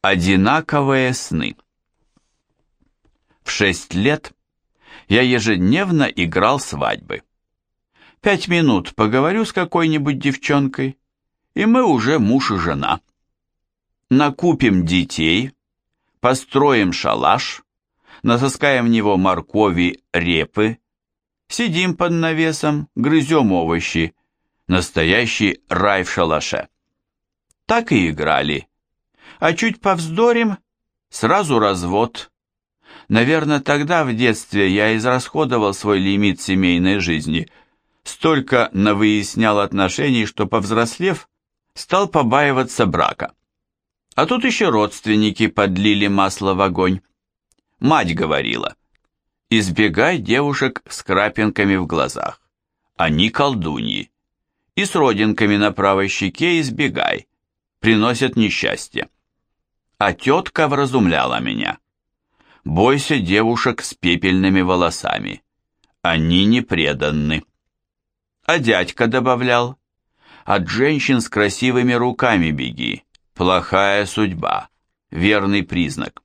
Одинаковые сны. В шесть лет я ежедневно играл свадьбы. Пять минут поговорю с какой-нибудь девчонкой, и мы уже муж и жена. Накупим детей, построим шалаш, насыскаем в него моркови, репы, сидим под навесом, грызем овощи, настоящий рай в шалаше. Так и играли а чуть повздорим, сразу развод. Наверное, тогда в детстве я израсходовал свой лимит семейной жизни, столько навыяснял отношений, что, повзрослев, стал побаиваться брака. А тут еще родственники подлили масло в огонь. Мать говорила, избегай девушек с крапинками в глазах, они колдуньи, и с родинками на правой щеке избегай, приносят несчастье а тетка вразумляла меня. Бойся девушек с пепельными волосами, они не преданны. А дядька добавлял, от женщин с красивыми руками беги, плохая судьба, верный признак.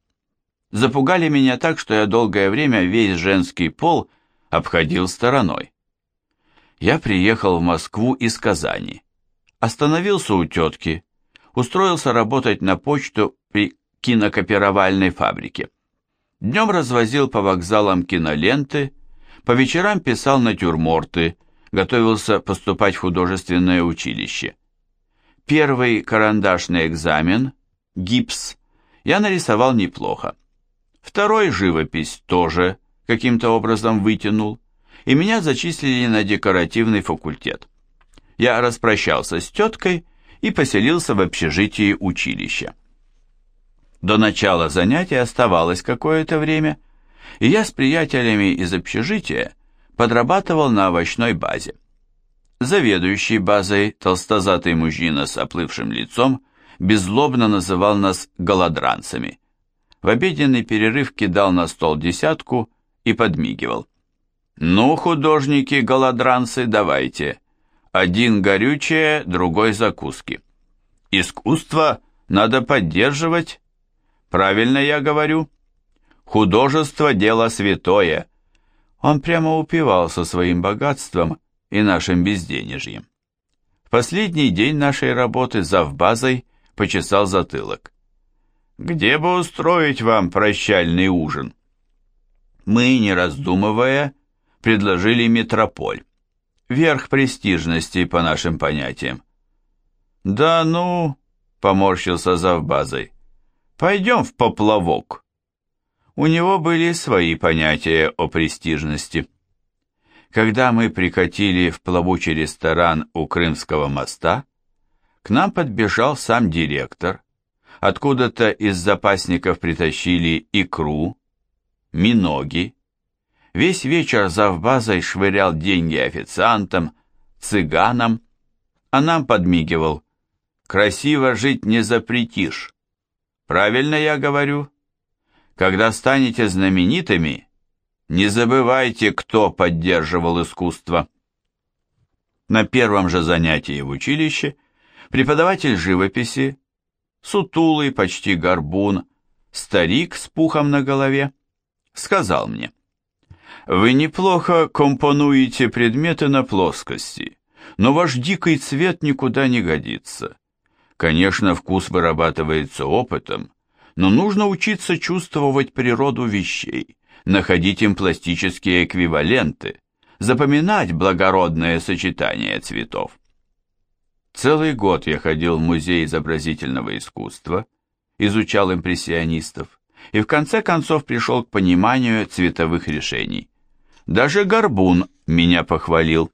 Запугали меня так, что я долгое время весь женский пол обходил стороной. Я приехал в Москву из Казани. Остановился у тетки, устроился работать на почту при кинокопировальной фабрике. Днем развозил по вокзалам киноленты, по вечерам писал натюрморты, готовился поступать в художественное училище. Первый карандашный экзамен, гипс, я нарисовал неплохо. Второй живопись тоже каким-то образом вытянул, и меня зачислили на декоративный факультет. Я распрощался с теткой и поселился в общежитии училища. До начала занятий оставалось какое-то время, и я с приятелями из общежития подрабатывал на овощной базе. Заведующий базой, толстозатый мужчина с оплывшим лицом, беззлобно называл нас голодранцами. В обеденный перерыв кидал на стол десятку и подмигивал. «Ну, художники-голодранцы, давайте. Один горючее, другой закуски. Искусство надо поддерживать, Правильно я говорю? Художество – дело святое. Он прямо упивался своим богатством и нашим безденежьем. В последний день нашей работы завбазой почесал затылок. «Где бы устроить вам прощальный ужин?» Мы, не раздумывая, предложили метрополь. Верх престижности по нашим понятиям. «Да ну!» — поморщился завбазой. Пойдем в поплавок. У него были свои понятия о престижности. Когда мы прикатили в плавучий ресторан у Крымского моста, к нам подбежал сам директор. Откуда-то из запасников притащили икру, миноги. Весь вечер завбазой швырял деньги официантам, цыганам, а нам подмигивал. «Красиво жить не запретишь». Правильно я говорю? Когда станете знаменитыми, не забывайте, кто поддерживал искусство. На первом же занятии в училище преподаватель живописи, сутулый, почти горбун, старик с пухом на голове, сказал мне, «Вы неплохо компонуете предметы на плоскости, но ваш дикий цвет никуда не годится. Конечно, вкус вырабатывается опытом, но нужно учиться чувствовать природу вещей, находить им пластические эквиваленты, запоминать благородное сочетание цветов. Целый год я ходил в музей изобразительного искусства, изучал импрессионистов и в конце концов пришел к пониманию цветовых решений. Даже Горбун меня похвалил.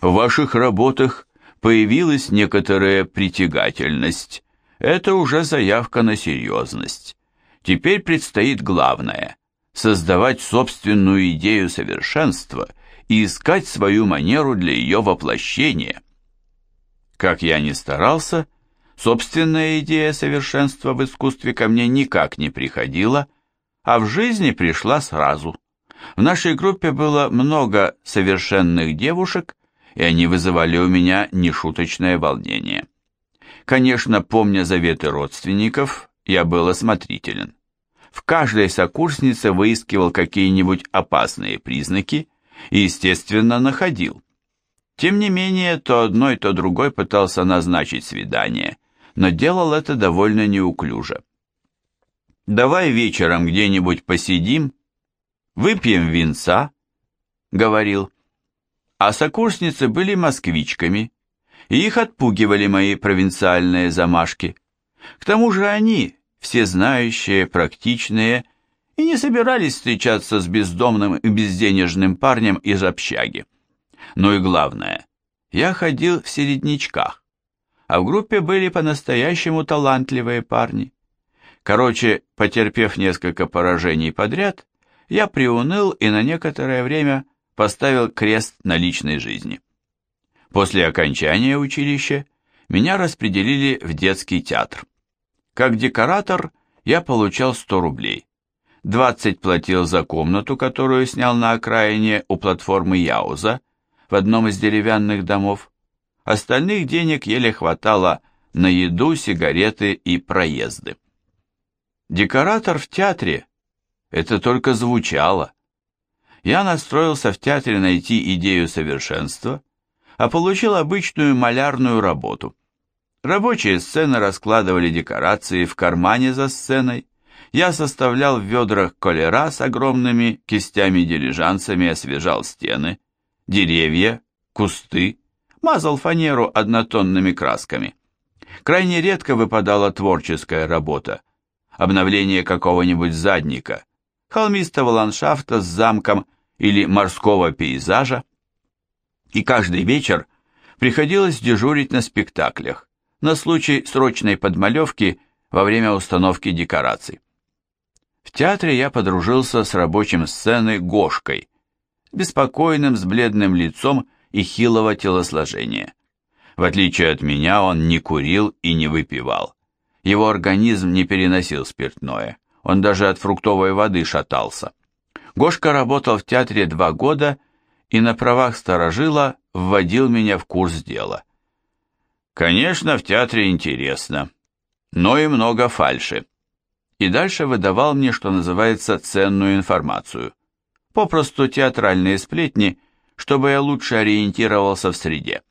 В ваших работах появилась некоторая притягательность. Это уже заявка на серьезность. Теперь предстоит главное – создавать собственную идею совершенства и искать свою манеру для ее воплощения. Как я ни старался, собственная идея совершенства в искусстве ко мне никак не приходила, а в жизни пришла сразу. В нашей группе было много совершенных девушек, и они вызывали у меня нешуточное волнение. Конечно, помня заветы родственников, я был осмотрителен. В каждой сокурснице выискивал какие-нибудь опасные признаки и, естественно, находил. Тем не менее, то одной, то другой пытался назначить свидание, но делал это довольно неуклюже. «Давай вечером где-нибудь посидим, выпьем винца», — говорил. А сокурсницы были москвичками, и их отпугивали мои провинциальные замашки. К тому же они, все знающие, практичные, и не собирались встречаться с бездомным и безденежным парнем из общаги. Ну и главное, я ходил в середнячках, а в группе были по-настоящему талантливые парни. Короче, потерпев несколько поражений подряд, я приуныл и на некоторое время поставил крест на личной жизни. После окончания училища меня распределили в детский театр. Как декоратор я получал 100 рублей. 20 платил за комнату, которую снял на окраине у платформы Яуза, в одном из деревянных домов. Остальных денег еле хватало на еду, сигареты и проезды. Декоратор в театре – это только звучало. Я настроился в театре найти идею совершенства, а получил обычную малярную работу. Рабочие сцены раскладывали декорации в кармане за сценой, я составлял в ведрах колера с огромными кистями-дилижансами, освежал стены, деревья, кусты, мазал фанеру однотонными красками. Крайне редко выпадала творческая работа, обновление какого-нибудь задника, холмистого ландшафта с замком или морского пейзажа. И каждый вечер приходилось дежурить на спектаклях, на случай срочной подмалевки во время установки декораций. В театре я подружился с рабочим сцены Гошкой, беспокойным, с бледным лицом и хилого телосложения. В отличие от меня, он не курил и не выпивал. Его организм не переносил спиртное, он даже от фруктовой воды шатался. Гошка работал в театре два года и на правах сторожила вводил меня в курс дела. Конечно, в театре интересно, но и много фальши. И дальше выдавал мне, что называется, ценную информацию. Попросту театральные сплетни, чтобы я лучше ориентировался в среде.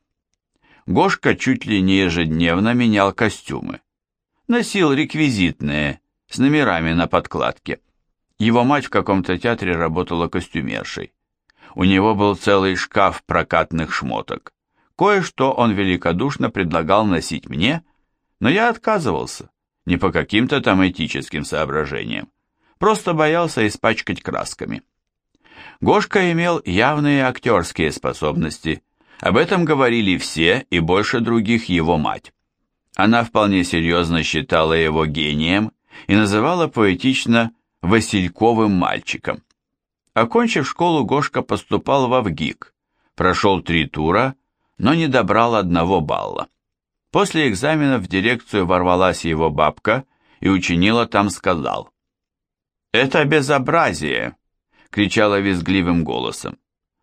Гошка чуть ли не ежедневно менял костюмы. Носил реквизитные, с номерами на подкладке. Его мать в каком-то театре работала костюмершей. У него был целый шкаф прокатных шмоток. Кое-что он великодушно предлагал носить мне, но я отказывался, не по каким-то там этическим соображениям, просто боялся испачкать красками. Гошка имел явные актерские способности, об этом говорили все и больше других его мать. Она вполне серьезно считала его гением и называла поэтично Васильковым мальчиком. Окончив школу, Гошка поступал в ВГИК, прошел три тура, но не добрал одного балла. После экзамена в дирекцию ворвалась его бабка и учинила там сказал. «Это безобразие!» — кричала визгливым голосом.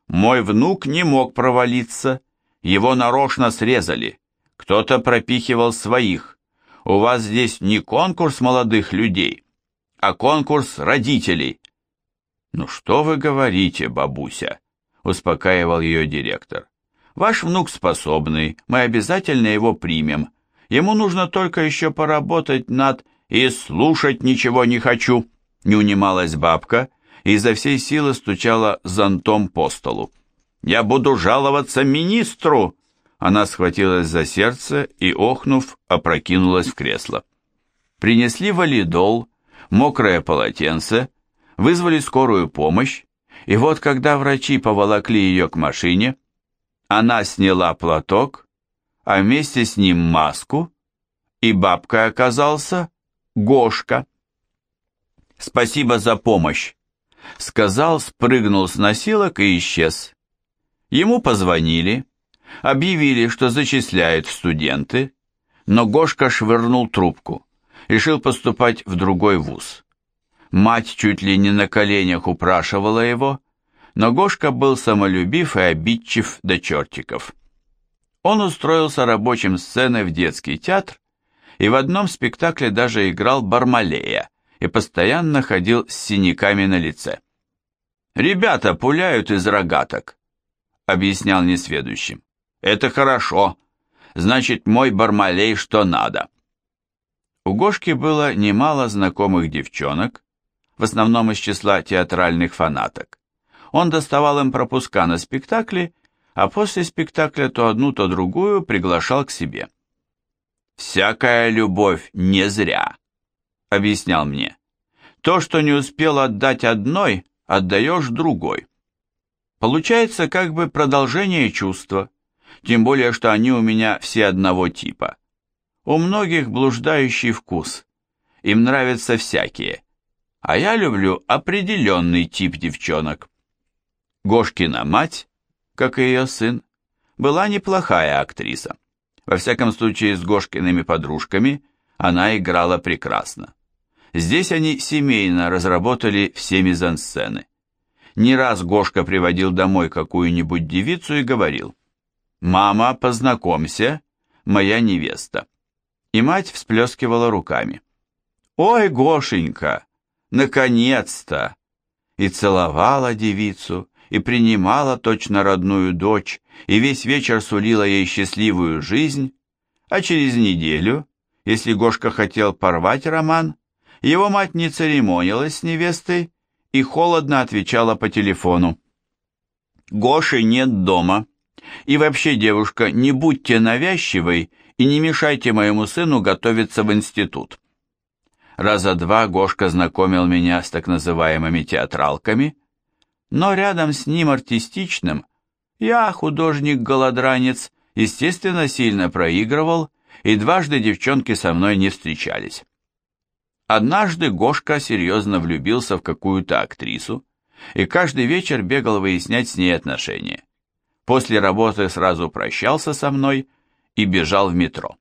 «Мой внук не мог провалиться, его нарочно срезали, кто-то пропихивал своих. У вас здесь не конкурс молодых людей, а конкурс родителей. Ну что вы говорите, бабуся, успокаивал ее директор. Ваш внук способный, мы обязательно его примем. Ему нужно только еще поработать над «и слушать ничего не хочу», не унималась бабка и изо всей силы стучала зонтом по столу. «Я буду жаловаться министру!» Она схватилась за сердце и, охнув, опрокинулась в кресло. Принесли валидол, мокрое полотенце, вызвали скорую помощь, и вот когда врачи поволокли ее к машине, она сняла платок, а вместе с ним маску, и бабкой оказался Гошка. «Спасибо за помощь», — сказал, спрыгнул с носилок и исчез. Ему позвонили, объявили, что зачисляют в студенты, но Гошка швырнул трубку решил поступать в другой вуз. Мать чуть ли не на коленях упрашивала его, но Гошка был самолюбив и обидчив до чертиков. Он устроился рабочим сцены в детский театр и в одном спектакле даже играл Бармалея и постоянно ходил с синяками на лице. «Ребята пуляют из рогаток», — объяснял несведущим. «Это хорошо. Значит, мой Бармалей что надо». У Гошки было немало знакомых девчонок, в основном из числа театральных фанаток. Он доставал им пропуска на спектакли, а после спектакля то одну, то другую приглашал к себе. «Всякая любовь не зря», — объяснял мне. «То, что не успел отдать одной, отдаешь другой». Получается как бы продолжение чувства, тем более, что они у меня все одного типа. У многих блуждающий вкус, им нравятся всякие, а я люблю определенный тип девчонок. Гошкина мать, как и ее сын, была неплохая актриса. Во всяком случае, с Гошкиными подружками она играла прекрасно. Здесь они семейно разработали все мизансцены. Не раз Гошка приводил домой какую-нибудь девицу и говорил «Мама, познакомься, моя невеста». И мать всплескивала руками. «Ой, Гошенька, наконец-то!» И целовала девицу, и принимала точно родную дочь, и весь вечер сулила ей счастливую жизнь, а через неделю, если Гошка хотел порвать роман, его мать не церемонилась с невестой и холодно отвечала по телефону. «Гоши нет дома. И вообще, девушка, не будьте навязчивой и не мешайте моему сыну готовиться в институт». Раза два Гошка знакомил меня с так называемыми театралками, но рядом с ним артистичным я, художник-голодранец, естественно, сильно проигрывал, и дважды девчонки со мной не встречались. Однажды Гошка серьезно влюбился в какую-то актрису и каждый вечер бегал выяснять с ней отношения. После работы сразу прощался со мной и бежал в метро.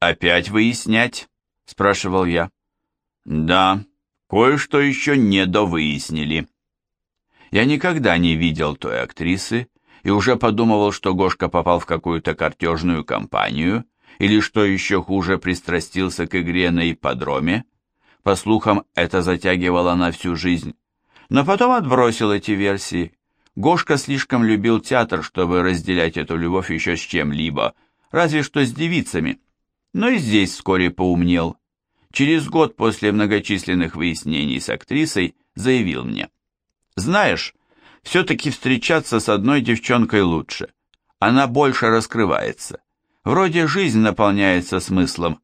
«Опять выяснять?» – спрашивал я. «Да, кое-что еще не довыяснили». Я никогда не видел той актрисы и уже подумывал, что Гошка попал в какую-то картежную компанию или, что еще хуже, пристрастился к игре на ипподроме. По слухам, это затягивало на всю жизнь. Но потом отбросил эти версии. Гошка слишком любил театр, чтобы разделять эту любовь еще с чем-либо, разве что с девицами. Но и здесь вскоре поумнел. Через год после многочисленных выяснений с актрисой заявил мне – знаешь, все-таки встречаться с одной девчонкой лучше. Она больше раскрывается. Вроде жизнь наполняется смыслом.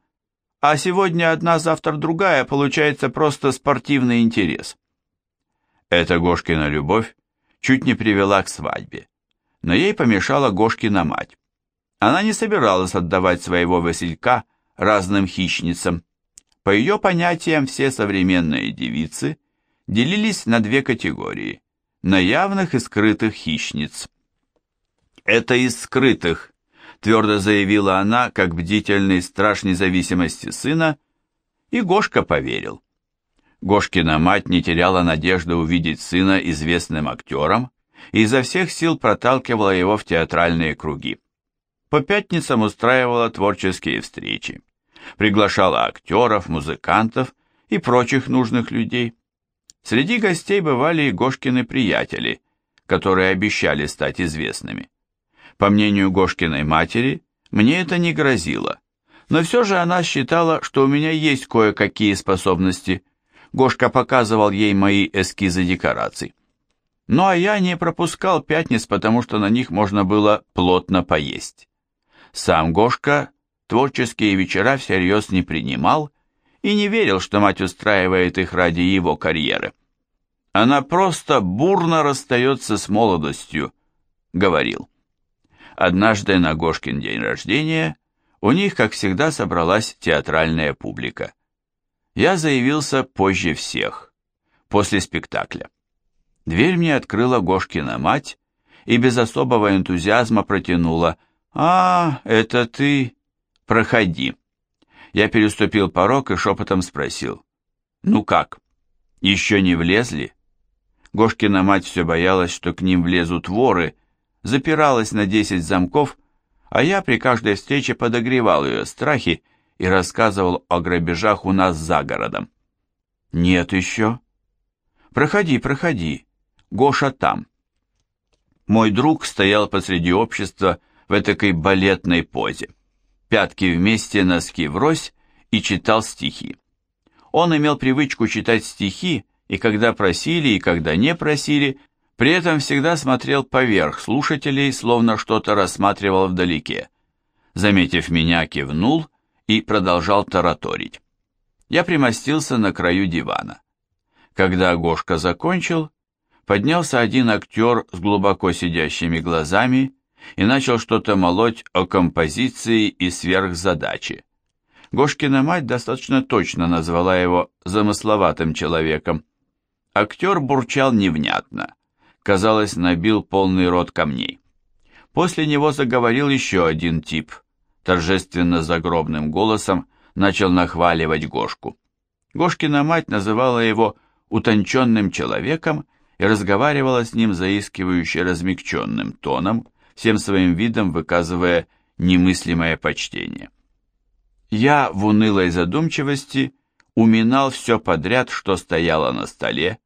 А сегодня одна, завтра другая, получается просто спортивный интерес. Эта Гошкина любовь чуть не привела к свадьбе. Но ей помешала Гошкина мать. Она не собиралась отдавать своего Василька разным хищницам. По ее понятиям, все современные девицы делились на две категории – на явных и скрытых хищниц. «Это из скрытых», – твердо заявила она, как бдительный страж независимости сына, и Гошка поверил. Гошкина мать не теряла надежды увидеть сына известным актером и изо всех сил проталкивала его в театральные круги. По пятницам устраивала творческие встречи, приглашала актеров, музыкантов и прочих нужных людей – Среди гостей бывали и Гошкины приятели, которые обещали стать известными. По мнению Гошкиной матери, мне это не грозило, но все же она считала, что у меня есть кое-какие способности. Гошка показывал ей мои эскизы декораций. Ну а я не пропускал пятниц, потому что на них можно было плотно поесть. Сам Гошка творческие вечера всерьез не принимал и не верил, что мать устраивает их ради его карьеры. Она просто бурно расстается с молодостью, говорил. Однажды на Гошкин день рождения у них, как всегда, собралась театральная публика. Я заявился позже всех, после спектакля. Дверь мне открыла Гошкина мать и без особого энтузиазма протянула «А, это ты? Проходи». Я переступил порог и шепотом спросил. «Ну как, еще не влезли?» Гошкина мать все боялась, что к ним влезут воры, запиралась на десять замков, а я при каждой встрече подогревал ее страхи и рассказывал о грабежах у нас за городом. Нет еще. Проходи, проходи. Гоша там. Мой друг стоял посреди общества в этакой балетной позе. Пятки вместе, носки врозь и читал стихи. Он имел привычку читать стихи, и когда просили, и когда не просили, при этом всегда смотрел поверх слушателей, словно что-то рассматривал вдалеке. Заметив меня, кивнул и продолжал тараторить. Я примостился на краю дивана. Когда Гошка закончил, поднялся один актер с глубоко сидящими глазами и начал что-то молоть о композиции и сверхзадаче. Гошкина мать достаточно точно назвала его замысловатым человеком. Актер бурчал невнятно. Казалось, набил полный рот камней. После него заговорил еще один тип. Торжественно загробным голосом начал нахваливать Гошку. Гошкина мать называла его утонченным человеком и разговаривала с ним заискивающе размягченным тоном, всем своим видом выказывая немыслимое почтение. Я в унылой задумчивости уминал все подряд, что стояло на столе,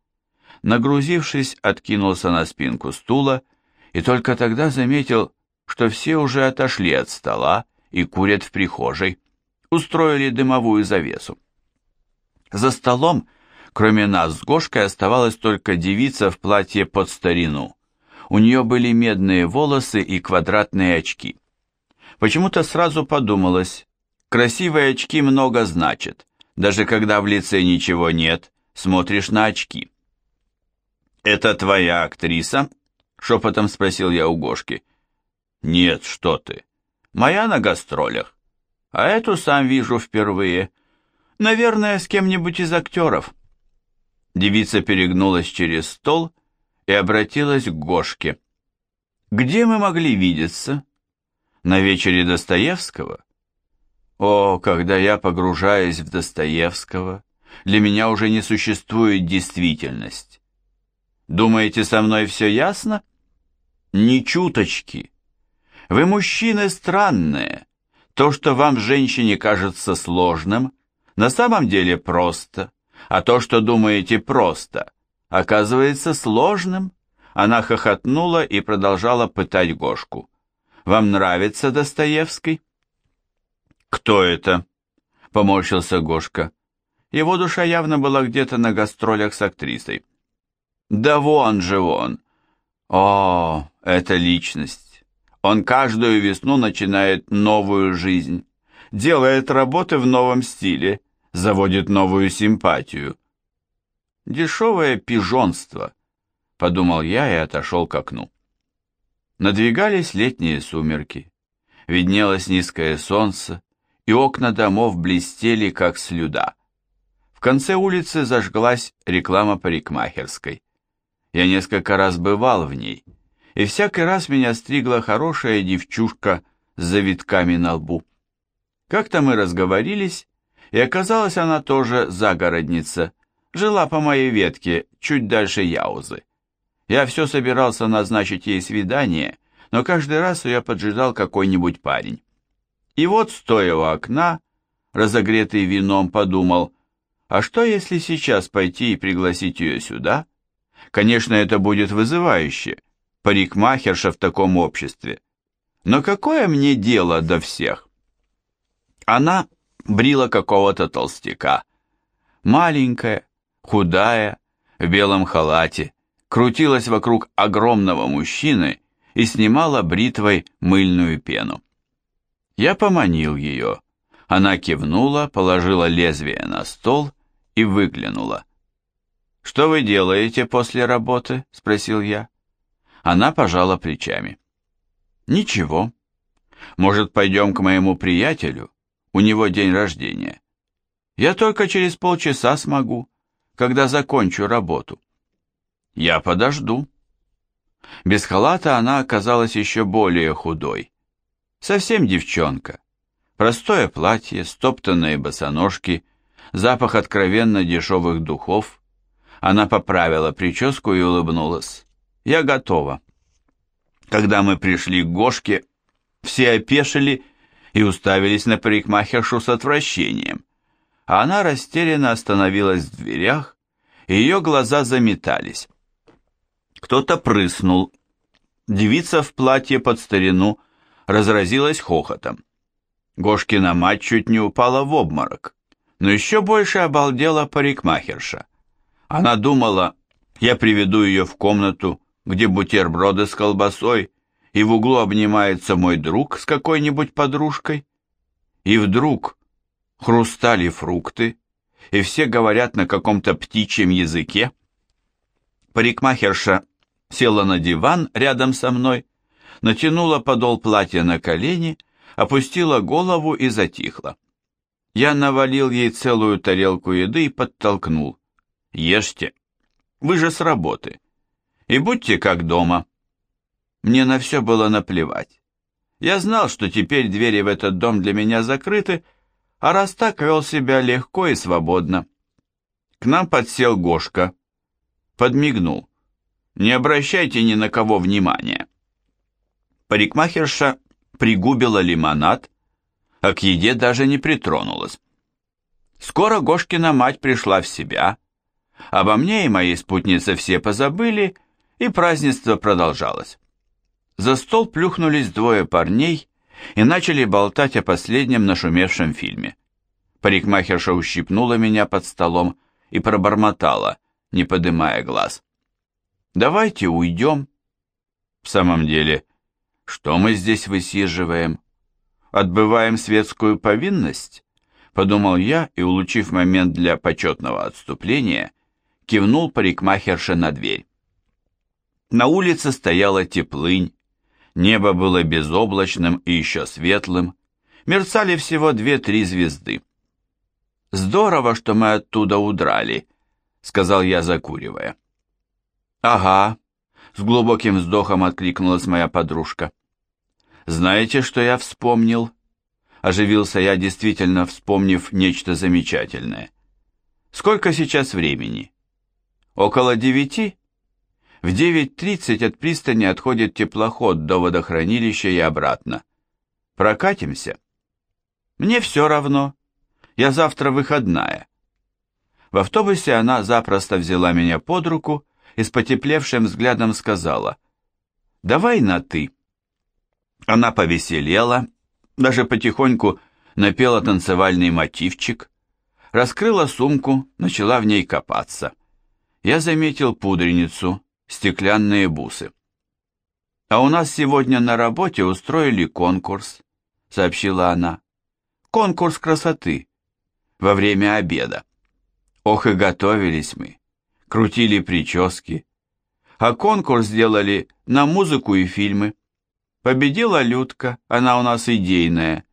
нагрузившись, откинулся на спинку стула и только тогда заметил, что все уже отошли от стола и курят в прихожей, устроили дымовую завесу. За столом, кроме нас с Гошкой, оставалась только девица в платье под старину. У нее были медные волосы и квадратные очки. Почему-то сразу подумалось, красивые очки много значат, даже когда в лице ничего нет, смотришь на очки. «Это твоя актриса?» — шепотом спросил я у Гошки. «Нет, что ты. Моя на гастролях. А эту сам вижу впервые. Наверное, с кем-нибудь из актеров». Девица перегнулась через стол и обратилась к Гошке. «Где мы могли видеться? На вечере Достоевского?» «О, когда я погружаюсь в Достоевского, для меня уже не существует действительность. Думаете, со мной все ясно? Ни чуточки. Вы мужчины странные. То, что вам, женщине, кажется сложным, на самом деле просто, а то, что думаете просто, оказывается сложным. Она хохотнула и продолжала пытать Гошку. Вам нравится Достоевский? Кто это? Поморщился Гошка. Его душа явно была где-то на гастролях с актрисой. Да вон же он. О, это личность. Он каждую весну начинает новую жизнь, делает работы в новом стиле, заводит новую симпатию. Дешевое пижонство, подумал я и отошел к окну. Надвигались летние сумерки. Виднелось низкое солнце, и окна домов блестели, как слюда. В конце улицы зажглась реклама парикмахерской. Я несколько раз бывал в ней, и всякий раз меня стригла хорошая девчушка с завитками на лбу. Как-то мы разговорились, и оказалось, она тоже загородница, жила по моей ветке, чуть дальше Яузы. Я все собирался назначить ей свидание, но каждый раз ее поджидал какой-нибудь парень. И вот, стоя у окна, разогретый вином, подумал, а что если сейчас пойти и пригласить ее сюда? Конечно, это будет вызывающе, парикмахерша в таком обществе. Но какое мне дело до всех? Она брила какого-то толстяка. Маленькая, худая, в белом халате, крутилась вокруг огромного мужчины и снимала бритвой мыльную пену. Я поманил ее. Она кивнула, положила лезвие на стол и выглянула. «Что вы делаете после работы?» — спросил я. Она пожала плечами. «Ничего. Может, пойдем к моему приятелю? У него день рождения. Я только через полчаса смогу, когда закончу работу». «Я подожду». Без халата она оказалась еще более худой. Совсем девчонка. Простое платье, стоптанные босоножки, запах откровенно дешевых духов, она поправила прическу и улыбнулась. «Я готова». Когда мы пришли к Гошке, все опешили и уставились на парикмахершу с отвращением, а она растерянно остановилась в дверях, и ее глаза заметались. Кто-то прыснул. Девица в платье под старину разразилась хохотом. Гошкина мать чуть не упала в обморок, но еще больше обалдела парикмахерша. Она думала, я приведу ее в комнату, где бутерброды с колбасой, и в углу обнимается мой друг с какой-нибудь подружкой. И вдруг хрустали фрукты, и все говорят на каком-то птичьем языке. Парикмахерша села на диван рядом со мной, натянула подол платья на колени, опустила голову и затихла. Я навалил ей целую тарелку еды и подтолкнул. «Ешьте, вы же с работы. И будьте как дома». Мне на все было наплевать. Я знал, что теперь двери в этот дом для меня закрыты, а раз так вел себя легко и свободно. К нам подсел Гошка, подмигнул. Не обращайте ни на кого внимания. Парикмахерша пригубила лимонад, а к еде даже не притронулась. Скоро Гошкина мать пришла в себя, обо мне и моей спутнице все позабыли, и празднество продолжалось. За стол плюхнулись двое парней и начали болтать о последнем нашумевшем фильме. Парикмахерша ущипнула меня под столом и пробормотала, не подымая глаз. «Давайте уйдем». «В самом деле, что мы здесь высиживаем? Отбываем светскую повинность?» Подумал я и, улучив момент для почетного отступления, кивнул парикмахерше на дверь. На улице стояла теплынь, Небо было безоблачным и еще светлым. Мерцали всего две-три звезды. «Здорово, что мы оттуда удрали», — сказал я, закуривая. «Ага», — с глубоким вздохом откликнулась моя подружка. «Знаете, что я вспомнил?» Оживился я, действительно вспомнив нечто замечательное. «Сколько сейчас времени?» «Около девяти?» В 9.30 от пристани отходит теплоход до водохранилища и обратно. Прокатимся? Мне все равно. Я завтра выходная. В автобусе она запросто взяла меня под руку и с потеплевшим взглядом сказала, «Давай на «ты». Она повеселела, даже потихоньку напела танцевальный мотивчик, раскрыла сумку, начала в ней копаться. Я заметил пудреницу, стеклянные бусы. «А у нас сегодня на работе устроили конкурс», — сообщила она. «Конкурс красоты. Во время обеда. Ох и готовились мы. Крутили прически. А конкурс сделали на музыку и фильмы. Победила Людка, она у нас идейная.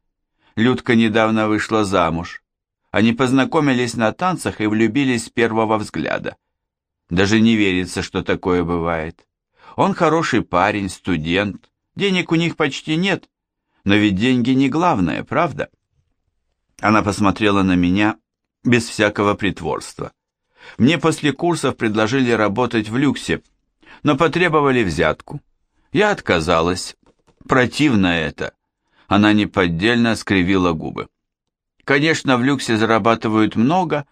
Людка недавно вышла замуж. Они познакомились на танцах и влюбились с первого взгляда. Даже не верится, что такое бывает. Он хороший парень, студент, денег у них почти нет, но ведь деньги не главное, правда? Она посмотрела на меня без всякого притворства. Мне после курсов предложили работать в люксе, но потребовали взятку. Я отказалась. Противно это. Она неподдельно скривила губы. Конечно, в люксе зарабатывают много,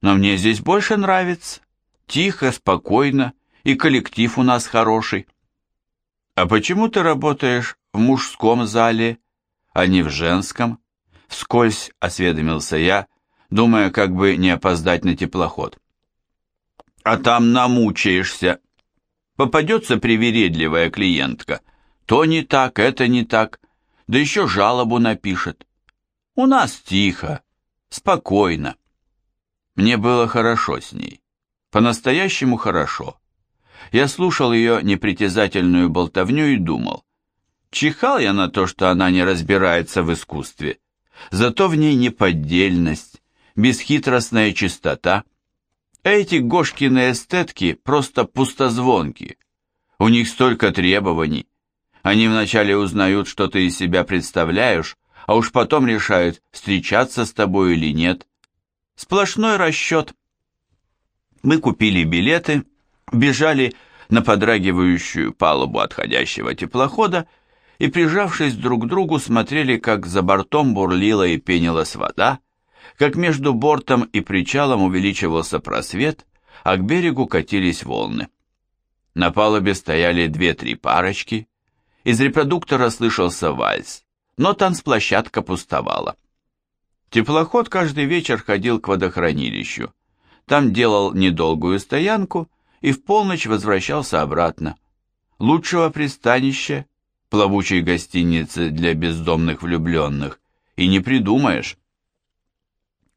но мне здесь больше нравится. Тихо, спокойно, и коллектив у нас хороший. А почему ты работаешь в мужском зале, а не в женском? Вскользь осведомился я, думая, как бы не опоздать на теплоход. А там намучаешься. Попадется привередливая клиентка. То не так, это не так, да еще жалобу напишет. У нас тихо, спокойно. Мне было хорошо с ней. По-настоящему хорошо. Я слушал ее непритязательную болтовню и думал, чихал я на то, что она не разбирается в искусстве, зато в ней неподдельность, бесхитростная чистота. Эти Гошкины эстетки просто пустозвонки. У них столько требований. Они вначале узнают, что ты из себя представляешь, а уж потом решают, встречаться с тобой или нет. Сплошной расчет – мы купили билеты, бежали на подрагивающую палубу отходящего теплохода и, прижавшись друг к другу, смотрели, как за бортом бурлила и пенилась вода, как между бортом и причалом увеличивался просвет, а к берегу катились волны. На палубе стояли две-три парочки, из репродуктора слышался вальс, но танцплощадка пустовала. Теплоход каждый вечер ходил к водохранилищу, там делал недолгую стоянку и в полночь возвращался обратно. Лучшего пристанища, плавучей гостиницы для бездомных влюбленных, и не придумаешь.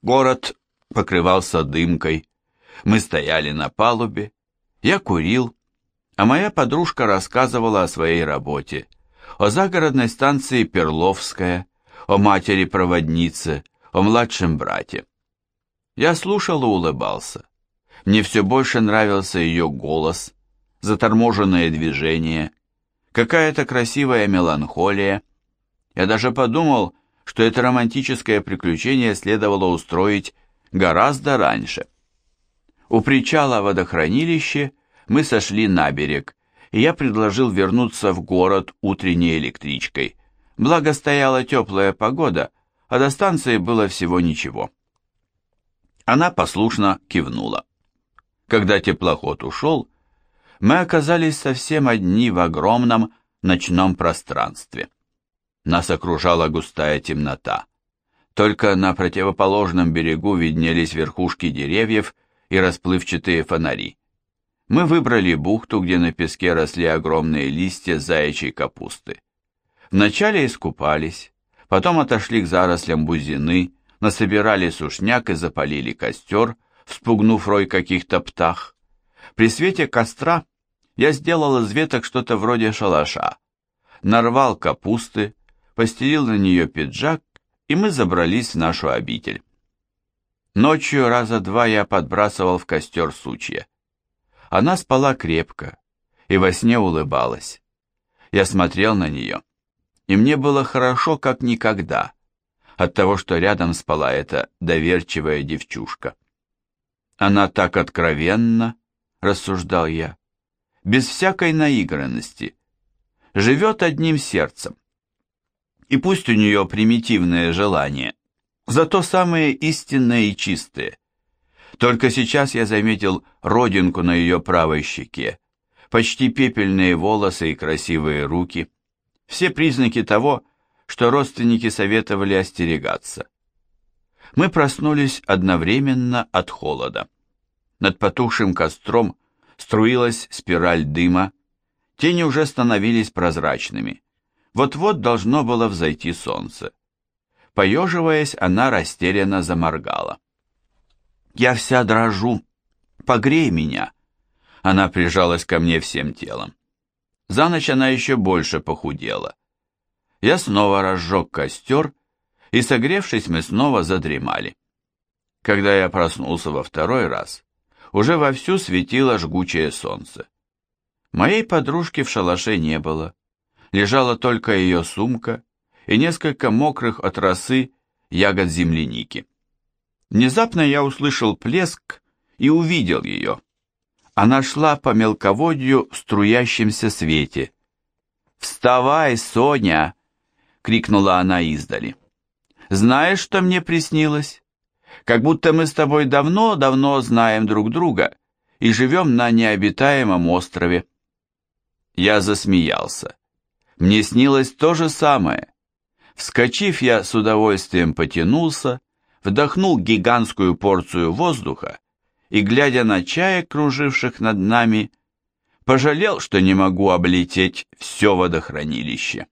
Город покрывался дымкой. Мы стояли на палубе. Я курил, а моя подружка рассказывала о своей работе, о загородной станции Перловская, о матери-проводнице, о младшем брате. Я слушал и улыбался. Мне все больше нравился ее голос, заторможенное движение, какая-то красивая меланхолия. Я даже подумал, что это романтическое приключение следовало устроить гораздо раньше. У причала водохранилища мы сошли на берег, и я предложил вернуться в город утренней электричкой. Благо стояла теплая погода, а до станции было всего ничего. Она послушно кивнула. Когда теплоход ушел, мы оказались совсем одни в огромном ночном пространстве. Нас окружала густая темнота. Только на противоположном берегу виднелись верхушки деревьев и расплывчатые фонари. Мы выбрали бухту, где на песке росли огромные листья заячьей капусты. Вначале искупались, потом отошли к зарослям бузины, насобирали сушняк и запалили костер, вспугнув рой каких-то птах. При свете костра я сделал из веток что-то вроде шалаша, нарвал капусты, постелил на нее пиджак, и мы забрались в нашу обитель. Ночью раза два я подбрасывал в костер сучья. Она спала крепко и во сне улыбалась. Я смотрел на нее, и мне было хорошо, как никогда, от того, что рядом спала эта доверчивая девчушка. Она так откровенно, рассуждал я, без всякой наигранности, живет одним сердцем. И пусть у нее примитивные желания, зато самые истинные и чистые. Только сейчас я заметил родинку на ее правой щеке, почти пепельные волосы и красивые руки. Все признаки того, что родственники советовали остерегаться. Мы проснулись одновременно от холода. Над потухшим костром струилась спираль дыма, тени уже становились прозрачными. Вот-вот должно было взойти солнце. Поеживаясь, она растерянно заморгала. «Я вся дрожу. Погрей меня!» Она прижалась ко мне всем телом. За ночь она еще больше похудела. Я снова разжег костер, и, согревшись, мы снова задремали. Когда я проснулся во второй раз, уже вовсю светило жгучее солнце. Моей подружки в шалаше не было. Лежала только ее сумка и несколько мокрых от росы ягод земляники. Внезапно я услышал плеск и увидел ее. Она шла по мелководью в струящемся свете. «Вставай, Соня!» — крикнула она издали. «Знаешь, что мне приснилось? Как будто мы с тобой давно-давно знаем друг друга и живем на необитаемом острове». Я засмеялся. Мне снилось то же самое. Вскочив, я с удовольствием потянулся, вдохнул гигантскую порцию воздуха и, глядя на чаек, круживших над нами, пожалел, что не могу облететь все водохранилище.